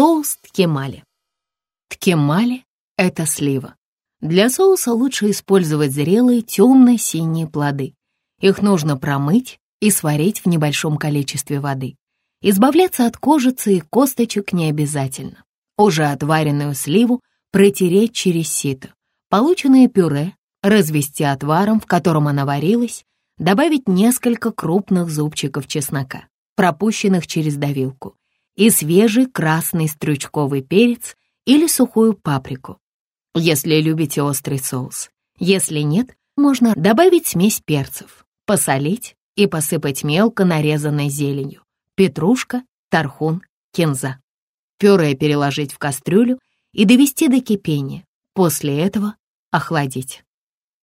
Соус ткемали. Ткемали — это слива. Для соуса лучше использовать зрелые темно-синие плоды. Их нужно промыть и сварить в небольшом количестве воды. Избавляться от кожицы и косточек не обязательно. Уже отваренную сливу протереть через сито. Полученное пюре развести отваром, в котором она варилась, добавить несколько крупных зубчиков чеснока, пропущенных через давилку, и свежий красный стручковый перец или сухую паприку, если любите острый соус. Если нет, можно добавить смесь перцев, посолить и посыпать мелко нарезанной зеленью, петрушка, тархун, кинза. Пюре переложить в кастрюлю и довести до кипения. После этого охладить.